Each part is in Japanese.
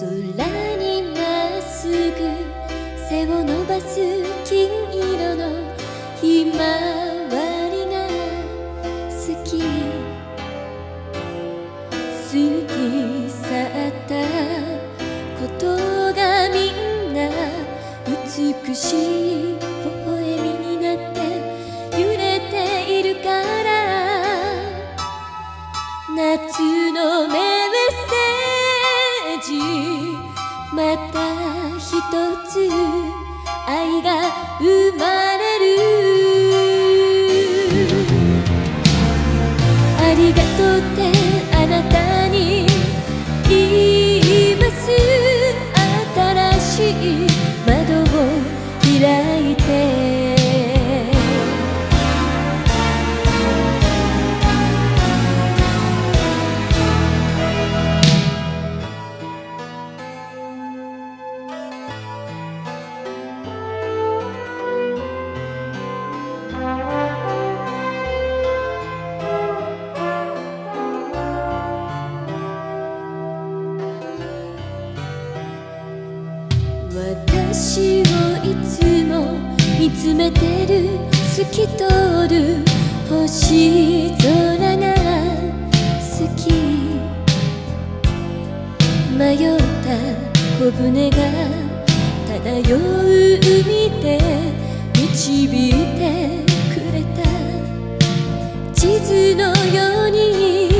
空にまっすぐ背を伸ばす金色のひまわりが好き。過ぎ去ったことがみんな美しい微笑みになって揺れているから。夏のメッセージまた一つ愛が生まれ私をいつも見つめてる透き通る星空が好き迷った小舟が漂う海で導いてくれた。地図のように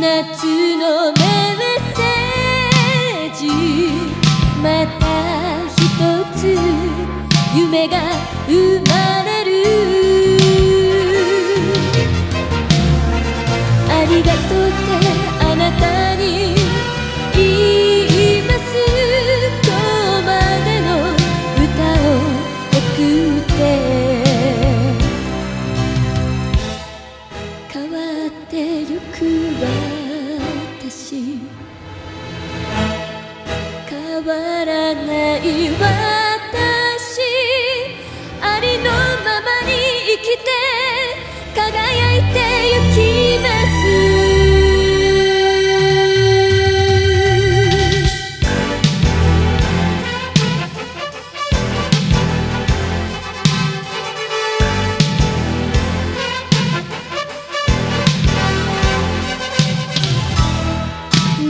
夏のメッまた一つ夢が生まれる。ありがとうって。わらない私ありのままに生きて輝いてゆきます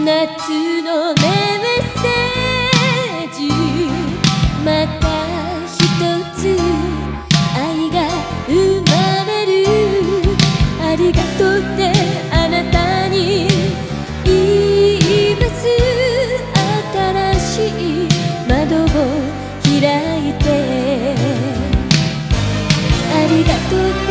夏あ